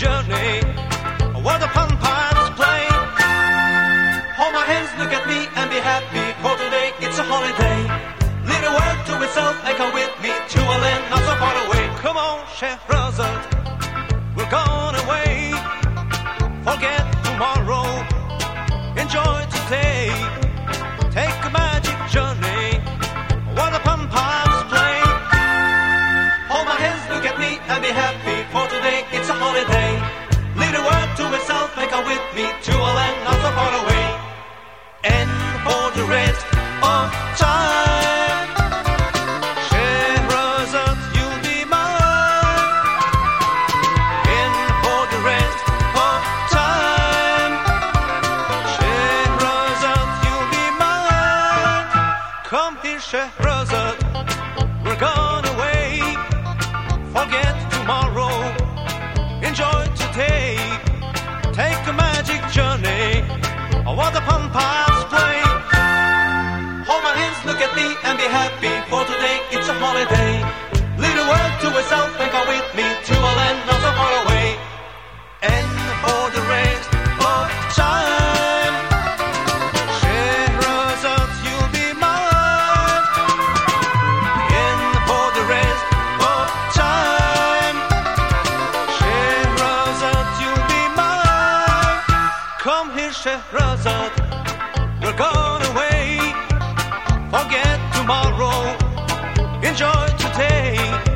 journey where the fun pines play. Hold my hands, look at me, and be happy. For today, it's a holiday. Little world to itself, echo with me to a land not so far away. Come on, Shehrazad, we're gone away. Forget tomorrow, enjoy today. Asche We're gone away. Forget tomorrow, enjoy today.